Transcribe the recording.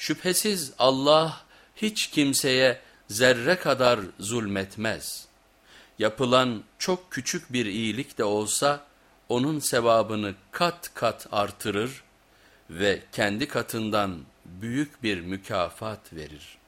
Şüphesiz Allah hiç kimseye zerre kadar zulmetmez. Yapılan çok küçük bir iyilik de olsa onun sevabını kat kat artırır ve kendi katından büyük bir mükafat verir.